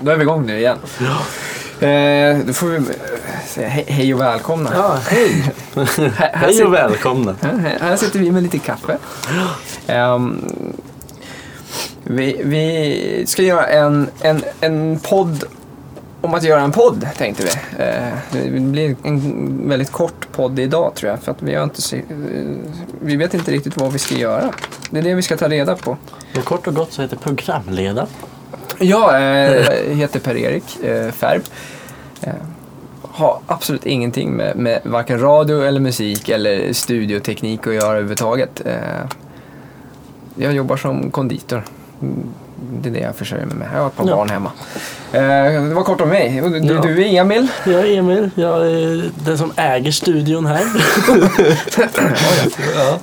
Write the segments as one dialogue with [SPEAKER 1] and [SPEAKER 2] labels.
[SPEAKER 1] Då är vi igång nu igen. Eh, då får vi säga hej, hej och välkomna.
[SPEAKER 2] Ja, hej!
[SPEAKER 1] Här, här,
[SPEAKER 2] Hej och välkomna.
[SPEAKER 1] här, här sitter vi med lite kaffe. Ehm, vi, vi ska göra en, en, en podd om att göra en podd, tänkte vi. Eh, det blir en väldigt kort podd idag, tror jag. För att vi, har inte, eh, vi vet inte riktigt vad vi ska göra. Det är det vi ska ta reda på.
[SPEAKER 2] Och kort och gott så heter
[SPEAKER 1] Jag eh, heter Per-Erik eh, Färb. Eh, har absolut ingenting med, med varken radio eller musik eller studioteknik att göra överhuvudtaget. Jag jobbar som konditor. Mm, Det är det jag försörjer mig med. Jag har ett par
[SPEAKER 2] Ja.
[SPEAKER 1] barn hemma. Eh, det var kort om mig. Du,
[SPEAKER 2] Ja.
[SPEAKER 1] du är Emil.
[SPEAKER 2] Jag är Emil, jag är den som äger studion här. ja.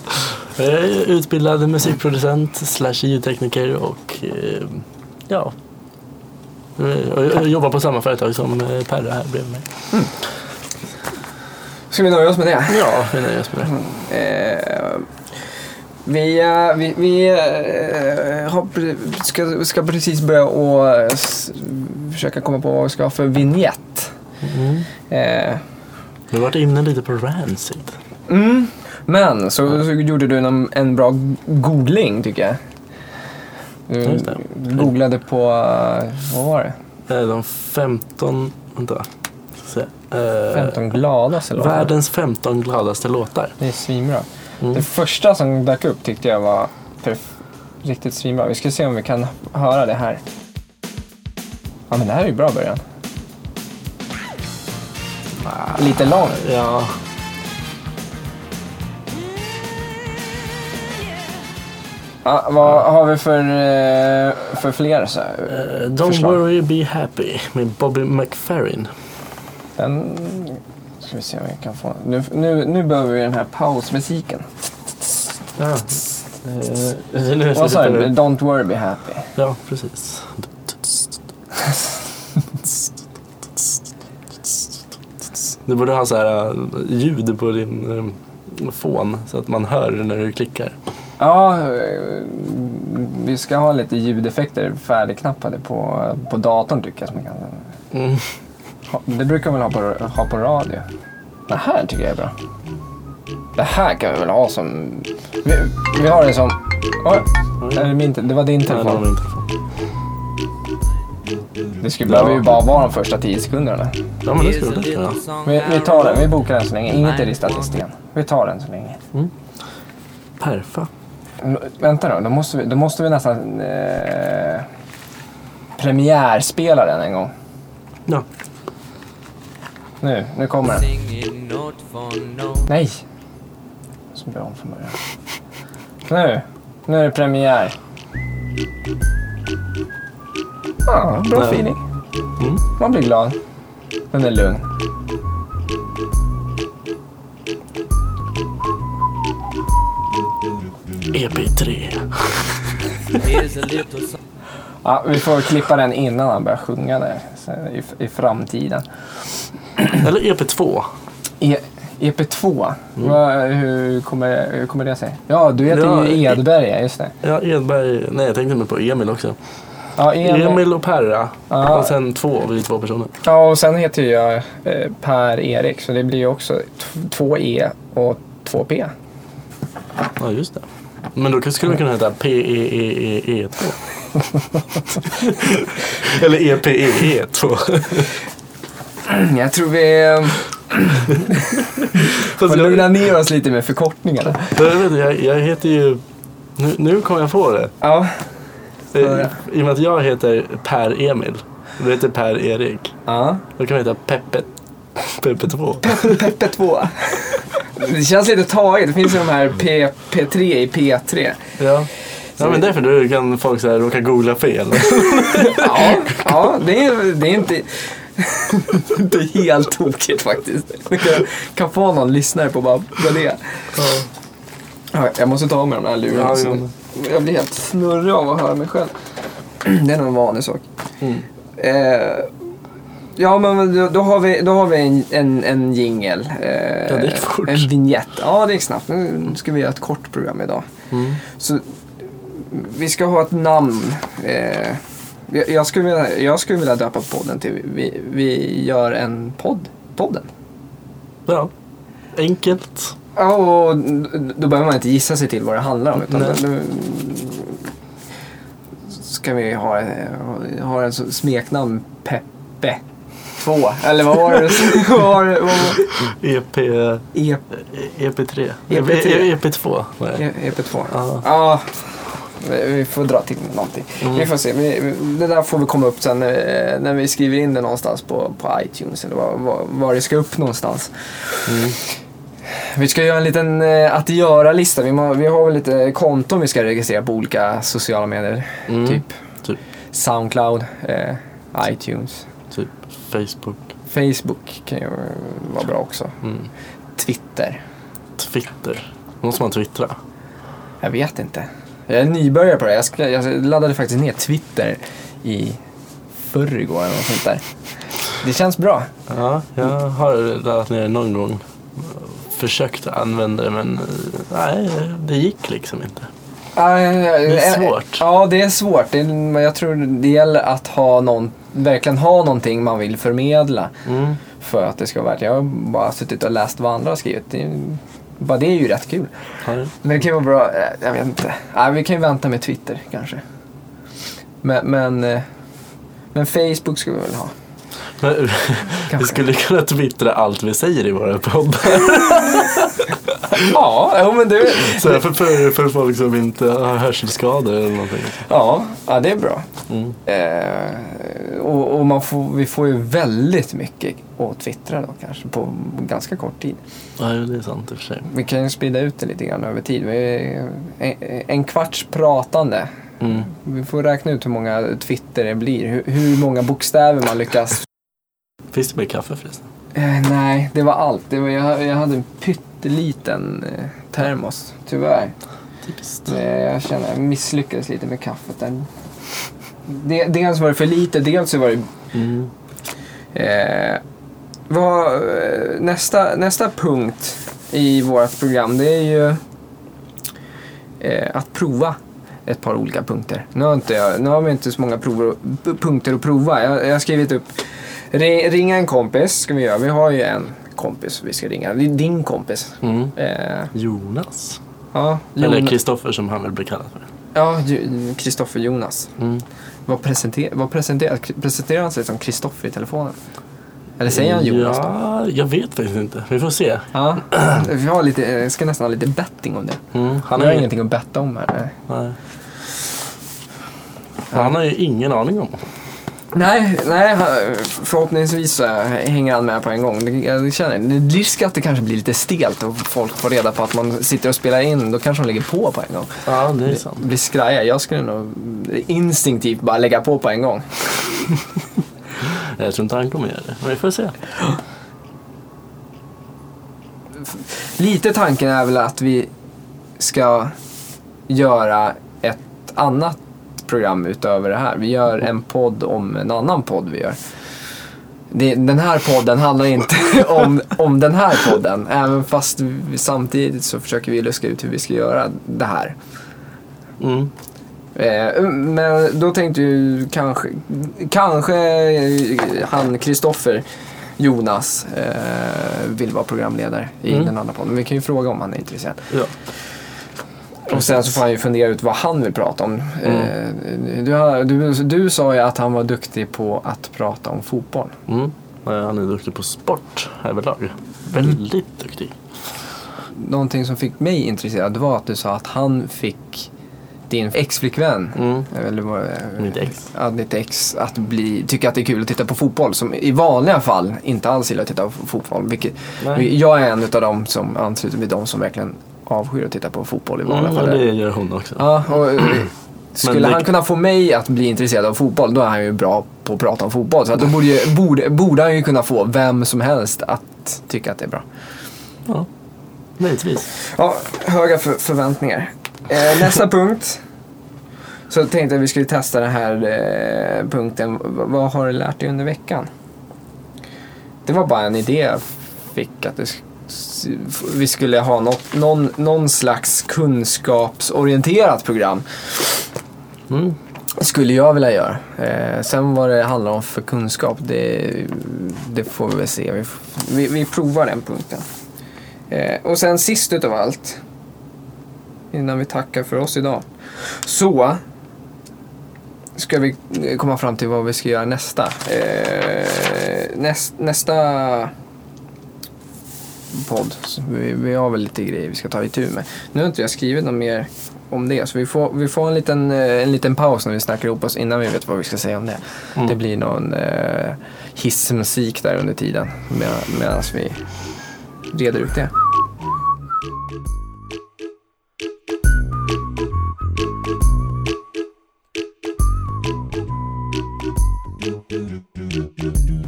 [SPEAKER 2] Jag är utbildad musikproducent slash ljudtekniker och ja. Jag jobbar på samma företag som eh, Perra här bredvid mig.
[SPEAKER 1] Ska vi nöja oss med det?
[SPEAKER 2] Ja, vi nöjer oss med det.
[SPEAKER 1] Eh, vi vi, vi eh, har, ska, ska precis börja och s- försöka komma på vad vi ska ha för vignett.
[SPEAKER 2] Mm.
[SPEAKER 1] Eh,
[SPEAKER 2] Vi har varit inne lite på Rancid.
[SPEAKER 1] mm, men så, så gjorde du en, en bra googling tycker jag. Du
[SPEAKER 2] Just det.
[SPEAKER 1] googlade på, eh, vad var det?
[SPEAKER 2] Eh, De 15, vänta. Ska se. Eh,
[SPEAKER 1] 15 gladaste låtar.
[SPEAKER 2] Världens 15 gladaste låtar.
[SPEAKER 1] Det är svinbra.
[SPEAKER 2] Mm.
[SPEAKER 1] Det första som dök upp tyckte jag var perf- riktigt svinbra. Vi ska se om vi kan höra det här. Ja men det här är ju bra början. Lite lång.
[SPEAKER 2] Ja,
[SPEAKER 1] Ja, vad har vi för, eh, för fler? Så
[SPEAKER 2] eh, Don't
[SPEAKER 1] Förslag.
[SPEAKER 2] worry be happy med Bobby McFerrin.
[SPEAKER 1] Den ska vi se om vi kan få. Nu, nu, nu behöver vi den här pausmusiken.
[SPEAKER 2] Ja. Eh,
[SPEAKER 1] Vad sa du? Don't worry be happy.
[SPEAKER 2] Ja, precis. Du borde ha så här ljud på din fon så att man hör när du klickar.
[SPEAKER 1] Ja, eh, vi ska ha lite ljudeffekter färdigknappade på, på datorn tycker jag. Som man kan,
[SPEAKER 2] Mm.
[SPEAKER 1] det brukar man väl ha på, ha på radio. Det här tycker jag är bra. Det här kan vi väl ha som... Vi, vi har det som... Oj, är det, min, det var din
[SPEAKER 2] Nej, det var
[SPEAKER 1] telefon.
[SPEAKER 2] min telefon.
[SPEAKER 1] Det skulle behöver ju bara vara de första tio sekunderna.
[SPEAKER 2] Ja, men det skulle du kunna.
[SPEAKER 1] Vi, vi tar den, vi bokar den så länge. Inget är ristat i sten. Vi tar den så länge.
[SPEAKER 2] Perfa.
[SPEAKER 1] Vänta då, då måste vi, då måste vi nästan eh, premiärspela den en gång.
[SPEAKER 2] Ja.
[SPEAKER 1] Nu, nu kommer den. Nej! Så blir jag om från början. Nu, nu är det premiär. Ja, bra
[SPEAKER 2] Ja.
[SPEAKER 1] feeling.
[SPEAKER 2] Mm.
[SPEAKER 1] Man blir glad. Den är lugn.
[SPEAKER 2] EP3.
[SPEAKER 3] Here's a little song.
[SPEAKER 1] Ja, vi får klippa den innan han börjar sjunga där, i, i framtiden.
[SPEAKER 2] Eller EP2.
[SPEAKER 1] E, EP2, vad, hur, kommer, hur kommer det sig? Ja, du heter
[SPEAKER 2] Ja,
[SPEAKER 1] ju Edberg, just det.
[SPEAKER 2] Ja, Edberg. Nej, jag tänkte mig på Emil också.
[SPEAKER 1] Ja, Emil.
[SPEAKER 2] Emil och Perra.
[SPEAKER 1] Ja.
[SPEAKER 2] Och sen två, vi är två personer.
[SPEAKER 1] Ja, och sen heter jag eh, Per-Erik, så det blir ju också två E och två P.
[SPEAKER 2] Ja, just det. Men då skulle man kunna heta E P-E-E-E-E2. Eller E E-P-E-E2.
[SPEAKER 1] Jag tror vi eh, får lugna ner oss lite med förkortningarna.
[SPEAKER 2] jag, vet, jag, jag heter ju... Nu, nu kom jag på det.
[SPEAKER 1] Ja,
[SPEAKER 2] I,
[SPEAKER 1] Ja.
[SPEAKER 2] I och med att jag heter Per-Emil. Du heter Per-Erik.
[SPEAKER 1] ja.
[SPEAKER 2] Då kan vi heta Peppe. Peppe2.
[SPEAKER 1] Peppe 2. Det känns lite taget. Det finns ju de här P, P3 i P3.
[SPEAKER 2] Ja. Ja men därför du kan folk så här råka googla fel.
[SPEAKER 1] Ja, ja det, är, det är inte, inte helt tokigt faktiskt. Det kan, kan få någon lyssnare på bara vad det är.
[SPEAKER 2] Ja.
[SPEAKER 1] Ja, jag måste ta av mig de här lurarna.
[SPEAKER 2] Ja,
[SPEAKER 1] jag blir helt snurrig av att höra mig själv. Det är nog en vanlig sak.
[SPEAKER 2] Mm.
[SPEAKER 1] Eh, ja, men då, har vi, då har vi en, en, en jingel. Eh,
[SPEAKER 2] Ja, det gick fort.
[SPEAKER 1] En vignett. Ja, det gick snabbt. Nu ska vi göra ett kort program idag.
[SPEAKER 2] Mm.
[SPEAKER 1] Så vi ska ha ett namn. Eh, Jag, jag, skulle vilja, jag skulle vilja döpa podden till vi, vi gör en podd. Podden.
[SPEAKER 2] Ja, enkelt.
[SPEAKER 1] Ja, och då behöver man inte gissa sig till vad det handlar om. Utan
[SPEAKER 2] Nej.
[SPEAKER 1] då, ska vi ha, ha en smeknamn Peppe 2. Eller vad var det? vad var det?
[SPEAKER 2] EP,
[SPEAKER 1] E-
[SPEAKER 2] EP3.
[SPEAKER 1] EP3.
[SPEAKER 2] EP2 var det.
[SPEAKER 1] E- EP2.
[SPEAKER 2] Ja.
[SPEAKER 1] Vi får dra till någonting.
[SPEAKER 2] Mm.
[SPEAKER 1] Vi får se. Det där får vi komma upp sen eh, när vi skriver in det någonstans på, på iTunes. Eller var, var, var det ska upp någonstans.
[SPEAKER 2] Mm.
[SPEAKER 1] Vi ska göra en liten eh, att göra-lista. Vi, må- vi har väl lite konton vi ska registrera på olika sociala medier.
[SPEAKER 2] Mm.
[SPEAKER 1] Typ
[SPEAKER 2] Typ.
[SPEAKER 1] Soundcloud, eh, iTunes,
[SPEAKER 2] Typ Facebook,
[SPEAKER 1] Facebook kan ju vara bra också.
[SPEAKER 2] mm.
[SPEAKER 1] Twitter.
[SPEAKER 2] Twitter. Måste man twittra?
[SPEAKER 1] Jag vet inte. Jag är nybörjare på det. Jag, ska, jag laddade faktiskt ner Twitter i förrgår eller något sånt där. Det känns bra.
[SPEAKER 2] Ja, jag har laddat ner det någon gång. Försökt använda det men eh, nej, det gick liksom inte.
[SPEAKER 1] Det
[SPEAKER 2] är svårt.
[SPEAKER 1] Ja, det är svårt. Det jag tror det gäller att ha någon, verkligen ha någonting man vill förmedla.
[SPEAKER 2] Mm.
[SPEAKER 1] För att det ska vara värt. Jag har bara suttit och läst vad andra har skrivit. Det är, bara det är ju rätt kul.
[SPEAKER 2] Det?
[SPEAKER 1] Men det kan ju vara bra, eh, jag vet inte. Nej, vi kan ju vänta med Twitter kanske. Men, men, eh, men Facebook ska vi väl ha.
[SPEAKER 2] Men, vi skulle kunna twittra allt vi säger i våra poddar.
[SPEAKER 1] Ja, jo, men det,
[SPEAKER 2] Så för, för, för folk som inte har hörselskador eller någonting.
[SPEAKER 1] ja, ja, det är bra.
[SPEAKER 2] Mm.
[SPEAKER 1] Eh, och och man får, vi får ju väldigt mycket att twittra då kanske på ganska kort tid.
[SPEAKER 2] Ja, det är sant i och för sig.
[SPEAKER 1] Vi kan ju sprida ut det lite grann över tid. Vi, en, en kvarts pratande.
[SPEAKER 2] Mm.
[SPEAKER 1] Vi får räkna ut hur många Twitter det blir. Hur, hur många bokstäver man lyckas.
[SPEAKER 2] Finns det mer kaffe förresten?
[SPEAKER 1] Eh, nej, det var allt. Det var, jag, jag hade en pytteliten eh, termos, tyvärr.
[SPEAKER 2] Typiskt.
[SPEAKER 1] Eh, jag känner jag misslyckades lite med kaffet. där. De, dels var det för lite, dels så var det
[SPEAKER 2] Mm.
[SPEAKER 1] Eh, vad, eh, nästa, nästa punkt i vårt program det är ju eh, att prova ett par olika punkter. Nu har, inte jag, nu har vi inte så många prover, punkter att prova. Jag, jag har skrivit upp ringa en kompis ska vi göra. Vi har ju en kompis vi ska ringa. Det är din kompis.
[SPEAKER 2] Mm.
[SPEAKER 1] Eh,
[SPEAKER 2] Jonas.
[SPEAKER 1] ja,
[SPEAKER 2] Eller
[SPEAKER 1] Jon-
[SPEAKER 2] Kristoffer som han vill bli kallad för.
[SPEAKER 1] ja, Kristoffer Jonas.
[SPEAKER 2] Mm.
[SPEAKER 1] Vad, presenter, vad presenterar, presenterar han sig som Kristoffer i telefonen? Eller säger han Jonas då?
[SPEAKER 2] Ja, jag vet faktiskt inte. Vi får se.
[SPEAKER 1] Ja, vi har lite, jag ska nästan ha lite betting om det.
[SPEAKER 2] Mm. Han, har
[SPEAKER 1] har
[SPEAKER 2] ju,
[SPEAKER 1] ingenting att betta om här. nej.
[SPEAKER 2] nej. han har ju ingen aning om.
[SPEAKER 1] Nej, nej, förhoppningsvis så hänger han med på en gång. Jag känner, det är risk att det kanske blir lite stelt och folk får reda på att man sitter och spelar in. Då kanske de lägger på på en gång.
[SPEAKER 2] Ja, det är sant.
[SPEAKER 1] blir skraja. Jag skulle nog instinktivt bara lägga på på en gång.
[SPEAKER 2] Jag tror inte han kommer göra det. Men vi får se.
[SPEAKER 1] Lite tanken är väl att vi ska göra ett annat program utöver det här. Vi gör en podd om en annan podd vi gör. Det, den här podden handlar inte om, om den här podden. Även fast vi, samtidigt så försöker vi luska ut hur vi ska göra det här.
[SPEAKER 2] Mm.
[SPEAKER 1] Eh, men då tänkte ju kanske, kanske eh, han Kristoffer Jonas eh, vill vara programledare i
[SPEAKER 2] Mm.
[SPEAKER 1] den andra podden. Vi kan ju fråga om han är intresserad.
[SPEAKER 2] Ja.
[SPEAKER 1] Och sen så får han ju fundera ut vad han vill prata om.
[SPEAKER 2] Mm.
[SPEAKER 1] Eh, du, du, du sa ju att han var duktig på att prata om fotboll.
[SPEAKER 2] Mm. Han är duktig på sport överlag. Väldigt duktig.
[SPEAKER 1] Någonting som fick mig intresserad var att du sa att han fick din exflickvän,
[SPEAKER 2] Mm.
[SPEAKER 1] eller vad, eh,
[SPEAKER 2] Mitt ex.
[SPEAKER 1] Ja, ditt ex, att bli, tycka att det är kul att titta på fotboll. Som i vanliga fall inte alls gillar att titta på fotboll. Vilket, jag är en av dem som ansluter mig de som verkligen avskyr att titta på fotboll i vanliga
[SPEAKER 2] Mm,
[SPEAKER 1] fall.
[SPEAKER 2] och det gör hon också.
[SPEAKER 1] Ja, och, eh, skulle
[SPEAKER 2] det-
[SPEAKER 1] han kunna få mig att bli intresserad av fotboll, då är han ju bra på att prata om fotboll. Så att då borde, ju, borde, borde han ju kunna få vem som helst att tycka att det är bra.
[SPEAKER 2] Ja, möjligtvis.
[SPEAKER 1] Ja, höga för, förväntningar. Eh, nästa punkt. Så tänkte jag att vi skulle testa den här eh, punkten. V- vad har du lärt dig under veckan? Det var bara en idé jag fick att det, s- vi skulle ha något, någon, någon slags kunskapsorienterat program.
[SPEAKER 2] Mm.
[SPEAKER 1] skulle jag vilja göra. Eh, sen vad det handlar om för kunskap, det, det får vi väl se. Vi, vi, vi provar den punkten. Eh, och sen sist utav allt, innan vi tackar för oss idag, så ska vi komma fram till vad vi ska göra nästa. Eh, näst, nästa podd. Vi, vi har väl lite grejer vi ska ta itu med. Nu har inte jag skrivit något mer om det, så vi får, vi får en, liten, eh, en liten paus när vi snackar ihop oss innan vi vet vad vi ska säga om det.
[SPEAKER 2] Mm.
[SPEAKER 1] Det blir någon eh, hissmusik där under tiden med, medan vi reder ut det.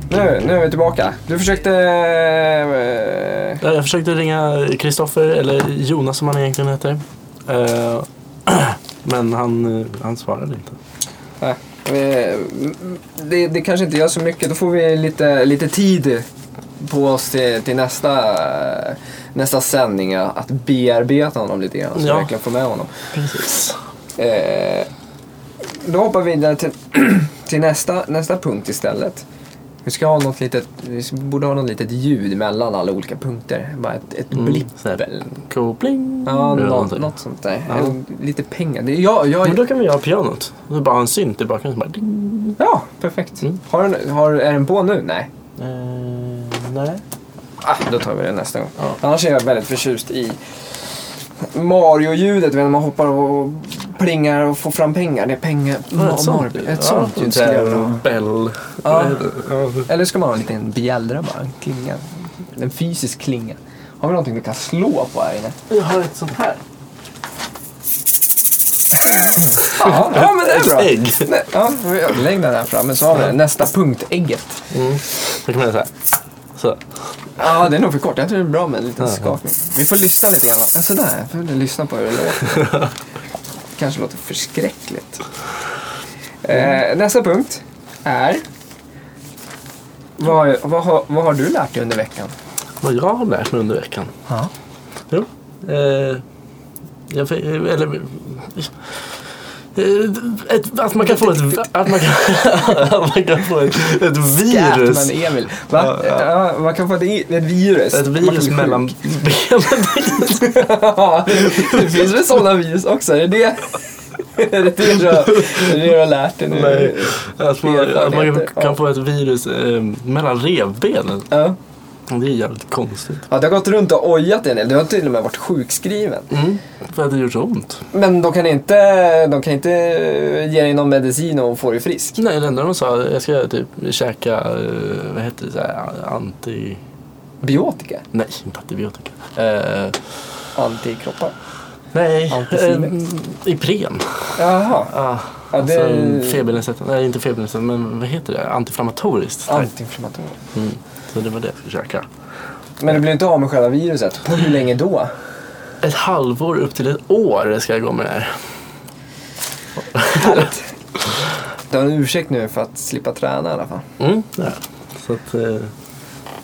[SPEAKER 1] Nu, nu är vi tillbaka. Du försökte... Eh,
[SPEAKER 2] Jag försökte ringa Kristoffer, eller Jonas som han egentligen heter. Eh, Men han, eh, han svarade inte.
[SPEAKER 1] Nej, det, det kanske inte gör så mycket. Då får vi lite, lite tid på oss till, till nästa, nästa sändning att bearbeta honom lite grann. Så vi
[SPEAKER 2] Ja.
[SPEAKER 1] verkligen får med honom.
[SPEAKER 2] Precis.
[SPEAKER 1] Eh, då hoppar vi vidare till, till nästa, nästa punkt istället. Vi ska ha något litet, vi borde ha något litet ljud mellan alla olika punkter. Bara ett, ett
[SPEAKER 2] Mm,
[SPEAKER 1] blipp.
[SPEAKER 2] så här.
[SPEAKER 1] eller-
[SPEAKER 2] Koppling.
[SPEAKER 1] Ja, något, något sånt där.
[SPEAKER 2] Ja.
[SPEAKER 1] Eller lite pengar. Det, jag, jag,
[SPEAKER 2] Men då kan vi ha pianot. Det bara en synt i bakgrunden. Bara ding.
[SPEAKER 1] Ja, perfekt.
[SPEAKER 2] Mm.
[SPEAKER 1] Har, den- har, är den på nu? Nej.
[SPEAKER 2] Eh, nej.
[SPEAKER 1] Ah, då tar vi det nästa gång.
[SPEAKER 2] Ja.
[SPEAKER 1] Annars är jag väldigt förtjust i Mario-ljudet när man hoppar och plingar och får fram pengar. Det är pengar.
[SPEAKER 2] Ja, ett sånt,
[SPEAKER 1] Mario. Ett sånt
[SPEAKER 2] ja,
[SPEAKER 1] ljud skulle jag vilja ha.
[SPEAKER 2] en Bell.
[SPEAKER 1] Ja. Eller ska man ha en liten bjällra bara? En klinga. En fysisk klinga. Har vi någonting vi kan slå på här inne?
[SPEAKER 2] Jag har ett sånt här.
[SPEAKER 1] Ja, ja men det är bra.
[SPEAKER 2] Ägg.
[SPEAKER 1] Nej, Ja, lägg den här framme så har vi nästa punkt, ägget.
[SPEAKER 2] Mm. Då kan man göra så här. Så.
[SPEAKER 1] Ja, det är nog för kort. Jag tror det är bra med en liten skakning. Vi får lyssna lite grann. Ja, sådär. Jag får lyssna på hur det låter. Kanske låter förskräckligt. Eh, nästa punkt är... Vad, vad, har, vad har du lärt dig under veckan?
[SPEAKER 2] Vad jag har lärt mig under veckan.
[SPEAKER 1] Ja.
[SPEAKER 2] Jo. Eh, jag, eller, ett, att man kan få ett, att man kan, att man kan få ett, ett virus.
[SPEAKER 1] Scatman Emil. Va?
[SPEAKER 2] Ja,
[SPEAKER 1] Ja, man kan få ett, ett virus.
[SPEAKER 2] Ett virus mellan benen.
[SPEAKER 1] Ja, det finns väl sådana virus också? Är det det? Är det du har, lärt dig nu?
[SPEAKER 2] Nej, att man, att man kan få ett virus eh, mellan revbenen.
[SPEAKER 1] Ja.
[SPEAKER 2] Det är jävligt konstigt.
[SPEAKER 1] Ja, du har gått runt och ojat en del. Du har till och med varit sjukskriven.
[SPEAKER 2] Mm, för att det gjort så ont.
[SPEAKER 1] Men de kan inte, de kan inte ge dig någon medicin och få dig frisk.
[SPEAKER 2] Nej, det enda de sa jag ska typ käka, eh, vad heter det, så här, anti...
[SPEAKER 1] Biotika?
[SPEAKER 2] Nej, inte antibiotika. Eh,
[SPEAKER 1] Antikroppar?
[SPEAKER 2] nej, eh, Ipren.
[SPEAKER 1] Jaha.
[SPEAKER 2] Ah,
[SPEAKER 1] Ja, det-
[SPEAKER 2] Alltså febernedsättande, nej inte febernedsättande, men vad heter det? Antiinflammatoriskt.
[SPEAKER 1] Antiinflammatoriskt.
[SPEAKER 2] Mm. Så det var det jag skulle käka.
[SPEAKER 1] Men du blir inte av med själva viruset. Hur länge då?
[SPEAKER 2] Ett halvår upp till ett år ska jag gå med det här.
[SPEAKER 1] Härligt. Du har en ursäkt nu för att slippa träna i alla fall.
[SPEAKER 2] Mm, ja. Så att, eh,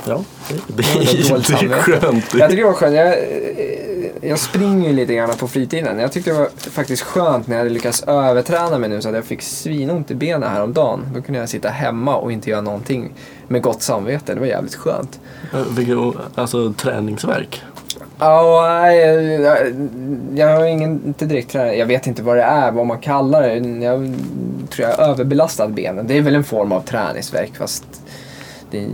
[SPEAKER 2] ja, det,
[SPEAKER 1] är
[SPEAKER 2] skönt.
[SPEAKER 1] Jag tycker det var skönt. Jag, eh, jag springer ju lite grann på fritiden. Jag tyckte det var faktiskt skönt när jag hade lyckats överträna mig nu så att jag fick svinont i benen häromdagen. Då kunde jag sitta hemma och inte göra någonting med gott samvete. Det var jävligt skönt.
[SPEAKER 2] Eh, alltså träningsverk.
[SPEAKER 1] Ja, nej, jag, jag har ingen, inte direkt tränare. Jag vet inte vad det är, vad man kallar det. Jag tror jag har överbelastat benen. Det är väl en form av träningsverk fast det,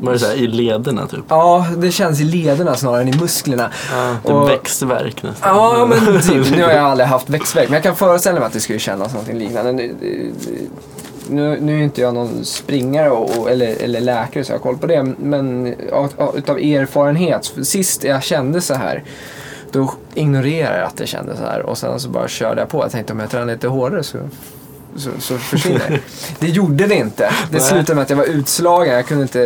[SPEAKER 2] Var det så här, i lederna typ?
[SPEAKER 1] Ja, det känns i lederna snarare än i musklerna.
[SPEAKER 2] Ja, det
[SPEAKER 1] Och-
[SPEAKER 2] växtverk nästan.
[SPEAKER 1] Ja, men typ. Nu har jag aldrig haft växtverk, men jag kan föreställa mig att det skulle kännas någonting liknande. Nu, nu, är inte jag någon springare och, och, eller, eller läkare så jag har koll på det, men av, av, utav erfarenhet, sist jag kände så här, då ignorerade jag att det kändes så här och sen så bara körde jag på. Jag tänkte om jag tränar lite hårdare så så, så försvinner det. Det gjorde det inte. Det slutade med att jag var utslagen. Jag kunde inte,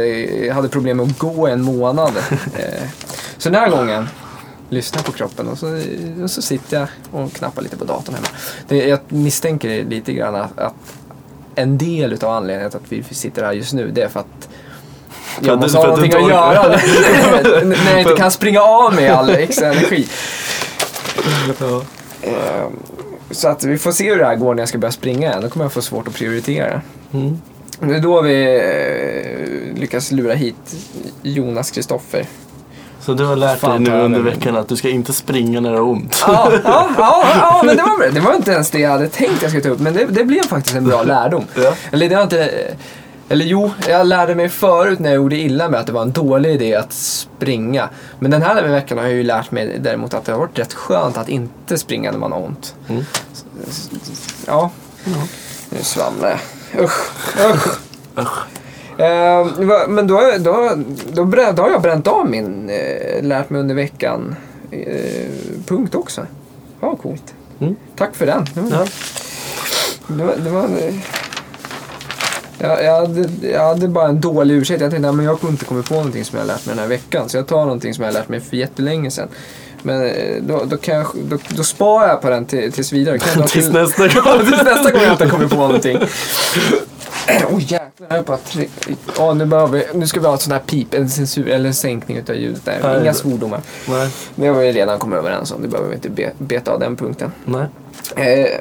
[SPEAKER 1] jag hade problem med att gå en månad. Eh, Så den här gången lyssnar på kroppen och så, och så sitter jag och knappar lite på datorn hemma. Det, jag misstänker lite grann att, att en del utav anledningen till att vi sitter här just nu det är för att jag
[SPEAKER 2] att
[SPEAKER 1] måste ha någonting att göra när jag inte kan springa av mig all extra energi.
[SPEAKER 2] Ja.
[SPEAKER 1] Eh, Så att vi får se hur det här går när jag ska börja springa igen. Då kommer jag få svårt att prioritera.
[SPEAKER 2] Mm.
[SPEAKER 1] Det är då vi eh, lyckas lura hit Jonas Kristoffer.
[SPEAKER 2] Så du har lärt
[SPEAKER 1] Fan,
[SPEAKER 2] dig nu under veckan att du ska inte springa när det har ont.
[SPEAKER 1] Ja, ja, ja, ja men det var, det var inte ens det jag hade tänkt jag skulle ta upp. Men det, det blev faktiskt en bra lärdom.
[SPEAKER 2] Ja.
[SPEAKER 1] Eller det var inte... Eller jo, jag lärde mig förut när jag gjorde illa med att det var en dålig idé att springa. Men den här veckan har jag ju lärt mig däremot att det har varit rätt skönt att inte springa när man har ont.
[SPEAKER 2] Mm.
[SPEAKER 1] Ja, nu svamlar jag. Usch, usch.
[SPEAKER 2] Usch.
[SPEAKER 1] Eh, men då, då, då, då har jag bränt av min eh, lärt mig under veckan eh, punkt också. Ja, coolt.
[SPEAKER 2] Mm.
[SPEAKER 1] Tack för den. Det var,
[SPEAKER 2] Ja.
[SPEAKER 1] det var, det var, jag, jag, hade, jag hade bara en dålig ursäkt. Jag tänkte att jag kommer inte komma på någonting som jag har lärt mig den här veckan. Så jag tar någonting som jag har lärt mig för jättelänge sedan. Men eh, då, då, kan jag, då, då sparar jag på den till, tills vidare. Kan jag
[SPEAKER 2] Tills
[SPEAKER 1] till-
[SPEAKER 2] nästa gång.
[SPEAKER 1] tills nästa gång jag inte kommer på någonting. Åh oh, jäklar, bara tre... Ja, nu, vi, nu ska vi ha ett sånt här pip, en censur eller en sänkning utav ljudet där.
[SPEAKER 2] Nej,
[SPEAKER 1] Inga svordomar.
[SPEAKER 2] Nej.
[SPEAKER 1] Det har vi redan kommit överens om, det behöver vi inte be, beta av den punkten.
[SPEAKER 2] Nej.
[SPEAKER 1] Eh,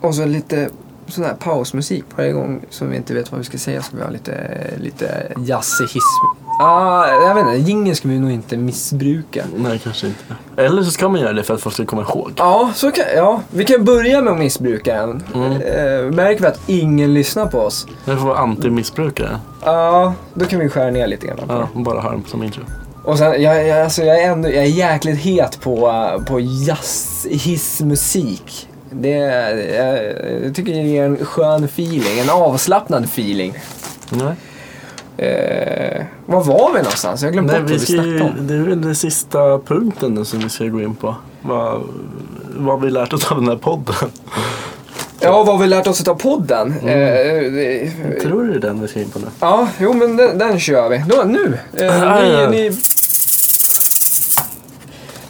[SPEAKER 1] och så lite sån här pausmusik varje gång som vi inte vet vad vi ska säga ska vi ha lite, lite jazzig hiss. Ah, jag vet inte, jingeln ska vi nog inte missbruka.
[SPEAKER 2] Nej, kanske inte. Eller så ska man göra det för att folk ska komma ihåg.
[SPEAKER 1] Ja, så kan, ja, vi kan börja med att missbruka den.
[SPEAKER 2] Mm.
[SPEAKER 1] Eh, märker vi att ingen lyssnar på oss,
[SPEAKER 2] Jag får vara anti-missbrukare.
[SPEAKER 1] ja, då kan vi skära ner lite grann.
[SPEAKER 2] Ja, bara ha dem som intro.
[SPEAKER 1] Och sen, jag, jag, alltså, jag, är ändå, jag är jäkligt het på, uh, på jazz-hissmusik. Det, jag, tycker det ger en skön feeling, en avslappnad feeling.
[SPEAKER 2] Nej,
[SPEAKER 1] Eh, var var vi någonstans? Jag glömt
[SPEAKER 2] Nej
[SPEAKER 1] bort vad vi snackade om.
[SPEAKER 2] det är väl den sista punkten nu som vi ska gå in på. Vad, vad vi lärt oss av den här podden.
[SPEAKER 1] Ja, vad har vi lärt oss av podden?
[SPEAKER 2] Mm.
[SPEAKER 1] Eh,
[SPEAKER 2] Jag tror det är den vi ska in på nu.
[SPEAKER 1] Ja, jo men den, den kör vi. Då, nu! Eh,
[SPEAKER 2] Ah,
[SPEAKER 1] ni, ni...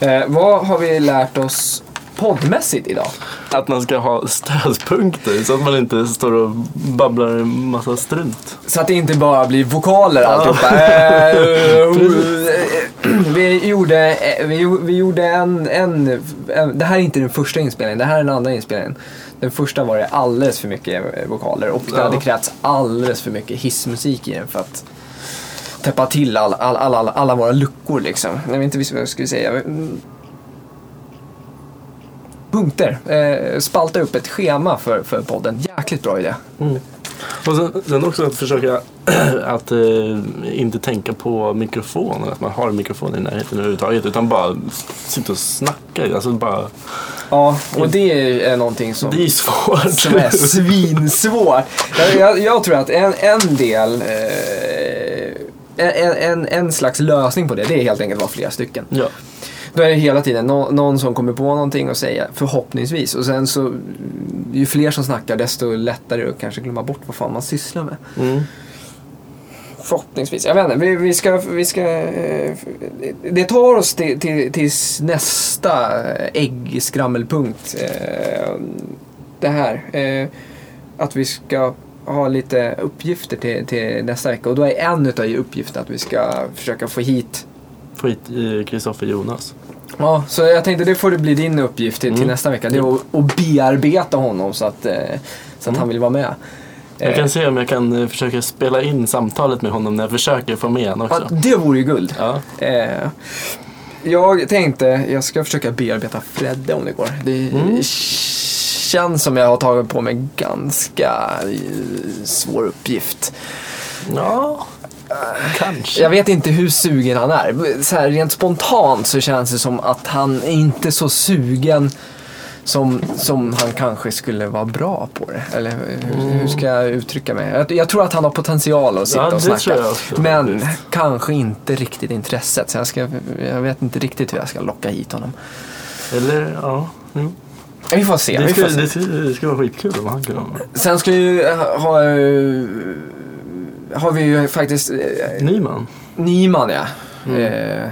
[SPEAKER 1] Eh, vad har vi lärt oss poddmässigt idag?
[SPEAKER 2] Att man ska ha stödpunkter så att man inte står och babblar en massa strunt.
[SPEAKER 1] Så att det inte bara blir vokaler alltihopa. Eh, vi gjorde, eh, vi, vi gjorde en, en, en... Det här är inte den första inspelningen, det här är den andra inspelningen. Den första var det alldeles för mycket eh, vokaler och det
[SPEAKER 2] Ja.
[SPEAKER 1] hade krävts alldeles för mycket hissmusik i den för att täppa till all, all, all, all, alla våra luckor liksom. När vi inte visste vad jag skulle säga. Mm. Punkter. Eh, spalta upp ett schema för, för podden. Jäkligt bra idé.
[SPEAKER 2] Och sen, sen också att försöka att eh, inte tänka på mikrofonen, att man har en mikrofon i närheten överhuvudtaget. Utan bara sitta och snacka. Alltså bara,
[SPEAKER 1] Ja, och det är någonting som...
[SPEAKER 2] det är svårt.
[SPEAKER 1] som är svinsvårt. Jag, jag, jag tror att en, en del, eh, en, en, en slags lösning på det, det är helt enkelt att vara flera stycken.
[SPEAKER 2] ja.
[SPEAKER 1] Då är det hela tiden nå, någon som kommer på någonting att säga, förhoppningsvis. Och sen så, ju fler som snackar desto lättare är det att kanske glömma bort vad fan man sysslar med.
[SPEAKER 2] Mm.
[SPEAKER 1] Förhoppningsvis. Jag vet inte, vi, vi ska... Vi ska eh, det tar oss till, till, till nästa äggskrammelpunkt. Eh, det här. Eh, att vi ska ha lite uppgifter till, till nästa vecka. Och då är en utav uppgifterna att vi ska försöka få hit
[SPEAKER 2] Få hit eh, Kristoffer Jonas.
[SPEAKER 1] Ja, så jag tänkte det får det bli din uppgift till, till
[SPEAKER 2] Mm.
[SPEAKER 1] nästa vecka. Det är att, att bearbeta honom så att, eh, så att han vill vara med.
[SPEAKER 2] Jag
[SPEAKER 1] Eh,
[SPEAKER 2] kan se om jag kan eh, försöka spela in samtalet med honom när jag försöker få med honom
[SPEAKER 1] ja,
[SPEAKER 2] också.
[SPEAKER 1] det vore ju guld.
[SPEAKER 2] Ja.
[SPEAKER 1] Eh, jag tänkte jag ska försöka bearbeta Fredde om det går. Det
[SPEAKER 2] Mm.
[SPEAKER 1] känns som jag har tagit på mig ganska eh, svår uppgift.
[SPEAKER 2] ja, kanske.
[SPEAKER 1] Jag vet inte hur sugen han är. Så här, rent spontant så känns det som att han är inte så sugen som, som han kanske skulle vara bra på det. Eller hur, hur ska jag uttrycka mig? Jag, jag tror att han har potential att sitta
[SPEAKER 2] Ja,
[SPEAKER 1] och snacka. men kanske inte riktigt intresset. Så jag, ska, jag vet inte riktigt hur jag ska locka hit honom.
[SPEAKER 2] Eller, ja. Jo.
[SPEAKER 1] Vi får se.
[SPEAKER 2] Det,
[SPEAKER 1] vi
[SPEAKER 2] ska,
[SPEAKER 1] får se.
[SPEAKER 2] det, ska, det ska vara skitkul om han kan med.
[SPEAKER 1] Sen ska ju ha, eh, har vi ju faktiskt eh,
[SPEAKER 2] Nyman.
[SPEAKER 1] Nyman ja.
[SPEAKER 2] Mm.
[SPEAKER 1] Eh,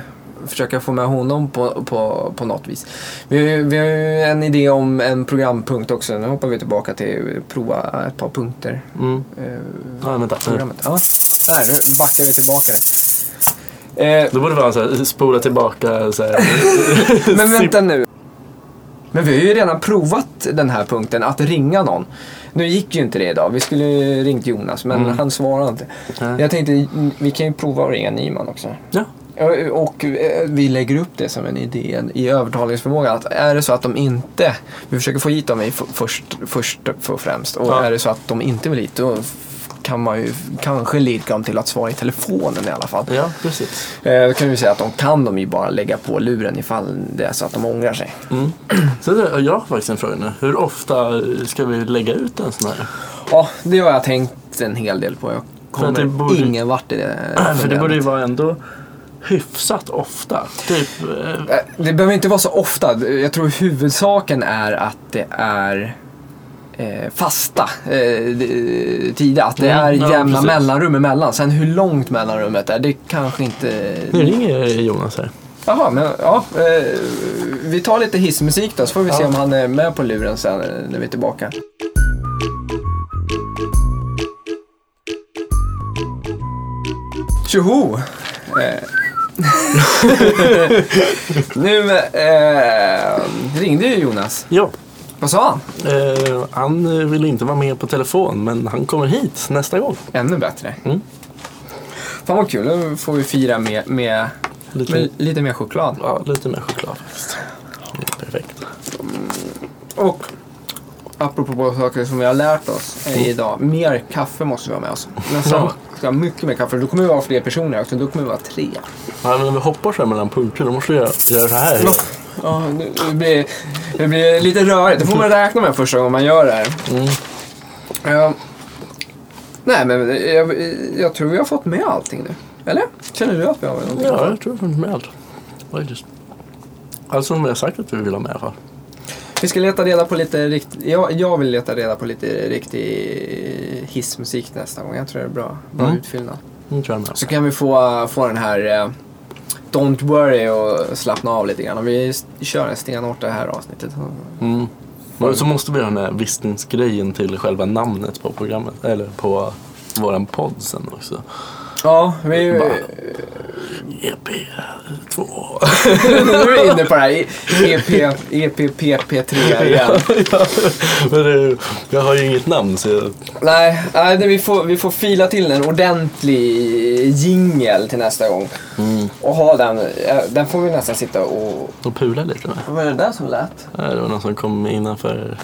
[SPEAKER 1] försöka få med honom på, på, på något vis. Vi, har ju- vi har ju en idé om en programpunkt också. Nu hoppar vi tillbaka till prova ett par punkter.
[SPEAKER 2] Mm.
[SPEAKER 1] Eh,
[SPEAKER 2] Ja, vänta.
[SPEAKER 1] programmet. Ja, där, backar vi tillbaka. Eh,
[SPEAKER 2] Då borde ha så här, spola tillbaka så här.
[SPEAKER 1] men vänta nu. Men vi har ju redan provat den här punkten, att ringa någon. Nu gick ju inte det idag. Vi skulle ju ringt Jonas, men
[SPEAKER 2] Mm.
[SPEAKER 1] han svarade inte.
[SPEAKER 2] Nej.
[SPEAKER 1] Jag tänkte, mm, vi kan ju prova att ringa Nyman också.
[SPEAKER 2] Ja.
[SPEAKER 1] Och, eh, vi lägger upp det som en idé i övertalningsförmåga. Att är det så att de inte, vi försöker få hit dem i först, först och främst. Och
[SPEAKER 2] Ja.
[SPEAKER 1] är det så att de inte vill hit, då kan man ju kanske lirka dem till att svara i telefonen i alla fall.
[SPEAKER 2] Ja, precis.
[SPEAKER 1] Eh, Då kan vi säga att de kan de ju bara lägga på luren ifall det är så att de ångrar sig.
[SPEAKER 2] Mm. Så det, jag har faktiskt en fråga nu. Hur ofta ska vi lägga ut en sån här?
[SPEAKER 1] Ja, det har jag tänkt en hel del på. Jag kommer
[SPEAKER 2] det borde-
[SPEAKER 1] ingen vart i det.
[SPEAKER 2] För det borde ju vara ändå hyfsat ofta. Typ, eh,
[SPEAKER 1] Eh, Det behöver inte vara så ofta. Jag tror huvudsaken är att det är eh, fasta eh, d- tider. Att det
[SPEAKER 2] Mm,
[SPEAKER 1] är
[SPEAKER 2] ja,
[SPEAKER 1] jämna
[SPEAKER 2] precis.
[SPEAKER 1] mellanrum emellan. Sen hur långt mellanrummet är, det kanske inte...
[SPEAKER 2] nu ringer Jonas här.
[SPEAKER 1] Jaha, men ja. Eh, vi tar lite hissmusik då så får vi se
[SPEAKER 2] Ja.
[SPEAKER 1] om han är med på luren sen eh, när vi är tillbaka. Tjoho! Eh. nu eh, ringde ju Jonas.
[SPEAKER 2] Ja,
[SPEAKER 1] Vad sa han?
[SPEAKER 2] eh, han eh, vill inte vara med på telefon men han kommer hit nästa gång.
[SPEAKER 1] Ännu bättre.
[SPEAKER 2] Mm.
[SPEAKER 1] Fan vad kul, nu får vi fira med, med,
[SPEAKER 2] Lite,
[SPEAKER 1] med lite mer choklad.
[SPEAKER 2] ja, lite mer choklad faktiskt. Det är perfekt.
[SPEAKER 1] Och apropå saker som vi har lärt oss eh, idag. Mer kaffe måste vi ha med oss. Nästa
[SPEAKER 2] Ja.
[SPEAKER 1] gång ska ha mycket mer kaffe. Då kommer vi vara fler personer också. Då kommer vi vara tre.
[SPEAKER 2] Ja, men när vi hoppar så här mellan punkter då måste vi göra, göra så här.
[SPEAKER 1] Ja, det, blir, det blir lite rörigt. Det får man räkna med första gången man gör det här.
[SPEAKER 2] Mm.
[SPEAKER 1] Ja. nej, men jag, jag tror vi har fått med allting nu. Eller? Känner du att vi har någonting?
[SPEAKER 2] Ja, jag tror det finns med allt. Faktiskt. Allt som vi har sagt att vi vill ha med i alla fall.
[SPEAKER 1] Vi ska leta reda på lite rikt... jag, jag vill leta reda på lite riktig hissmusik nästa gång. Jag tror det är bra, bra
[SPEAKER 2] Mm.
[SPEAKER 1] utfyllnad.
[SPEAKER 2] Med.
[SPEAKER 1] Så kan vi få, få den här eh, Don't worry och slappna av lite grann. Och vi kör en stenhårt det här avsnittet.
[SPEAKER 2] Mm. Men så måste vi ha den här visningsgrejen till själva namnet på programmet. Eller på våran podd sen också.
[SPEAKER 1] Ja, vi
[SPEAKER 2] EP2.
[SPEAKER 1] nu är vi inne på det här EP, EPPP3 igen.
[SPEAKER 2] Men det, jag har ju inget namn så jag...
[SPEAKER 1] Nej, nej vi, får, vi får fila till en ordentlig jingel till nästa gång.
[SPEAKER 2] Mm.
[SPEAKER 1] Och ha den, eh, den får vi nästan sitta och...
[SPEAKER 2] Och pula lite med.
[SPEAKER 1] Vad är det där som lät?
[SPEAKER 2] Ja, Det var någon som kom innanför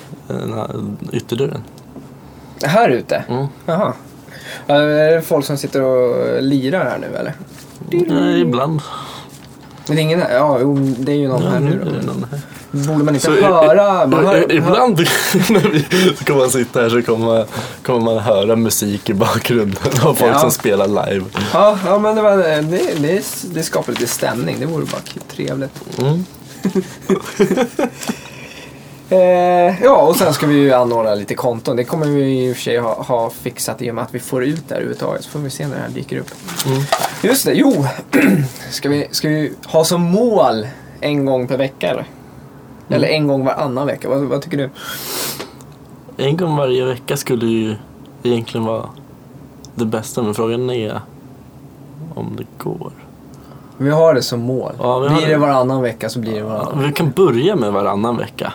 [SPEAKER 2] ytterdörren.
[SPEAKER 1] Här ute?
[SPEAKER 2] Mm.
[SPEAKER 1] Jaha. Ja, Är det folk som sitter och lirar här nu eller?
[SPEAKER 2] Ja, ibland.
[SPEAKER 1] Men det är ingen? Ja, jo, det är ju någon
[SPEAKER 2] Ja,
[SPEAKER 1] här
[SPEAKER 2] nu
[SPEAKER 1] då. Borde man inte
[SPEAKER 2] Så,
[SPEAKER 1] höra? Man hör,
[SPEAKER 2] i- Ibland när vi kommer man sitta här så kommer man, kommer man höra musik i bakgrunden av folk
[SPEAKER 1] Ja.
[SPEAKER 2] som spelar live.
[SPEAKER 1] Ja, ja, men det, var, det, det, det skapar lite stämning. Det vore bara trevligt.
[SPEAKER 2] Mm.
[SPEAKER 1] Eh, ja, och sen ska vi ju anordna lite konton. Det kommer vi i och för sig ha, ha fixat i och med att vi får ut det här överhuvudtaget. Så får vi se när det här dyker upp.
[SPEAKER 2] Mm.
[SPEAKER 1] Just det, jo. ska, vi, ska vi ha som mål en gång per vecka eller? Eller en gång varannan vecka. Vad, vad tycker du?
[SPEAKER 2] En gång varje vecka skulle ju egentligen vara det bästa men frågan är om det går.
[SPEAKER 1] Vi har det som mål.
[SPEAKER 2] Ja,
[SPEAKER 1] blir det
[SPEAKER 2] det.
[SPEAKER 1] varannan vecka så blir det varannan.
[SPEAKER 2] Vi kan börja med varannan vecka.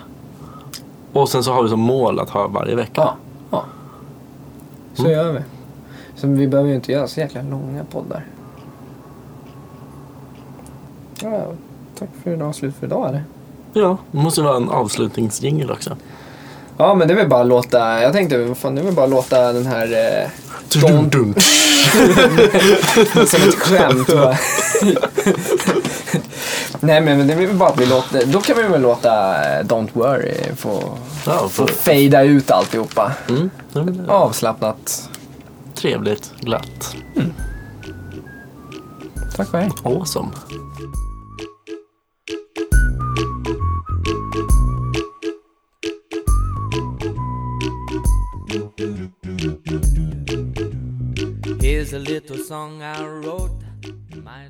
[SPEAKER 2] Och sen så har vi som mål att ha varje vecka.
[SPEAKER 1] Ja, ja. Så
[SPEAKER 2] Mm.
[SPEAKER 1] gör vi. Så vi behöver ju inte göra så jäkla långa poddar. Ja, tack för idag. Slut för idag eller?
[SPEAKER 2] Ja, det måste vara en avslutningsjingel också.
[SPEAKER 1] Ja, men det är väl bara låta... Jag tänkte, vad fan, det är väl bara låta den här... Eh,
[SPEAKER 2] Dun, dun.
[SPEAKER 1] som ett skämt. bara. Nej, men det är väl bara att vi låter... Då kan vi väl låta eh, Don't Worry få,
[SPEAKER 2] Ja,
[SPEAKER 1] få fejda ut alltihopa.
[SPEAKER 2] mm, ja, men
[SPEAKER 1] Avslappnat.
[SPEAKER 2] Trevligt, glatt,
[SPEAKER 1] Tack och hej.
[SPEAKER 2] awesome.
[SPEAKER 3] Here's a little song I wrote. My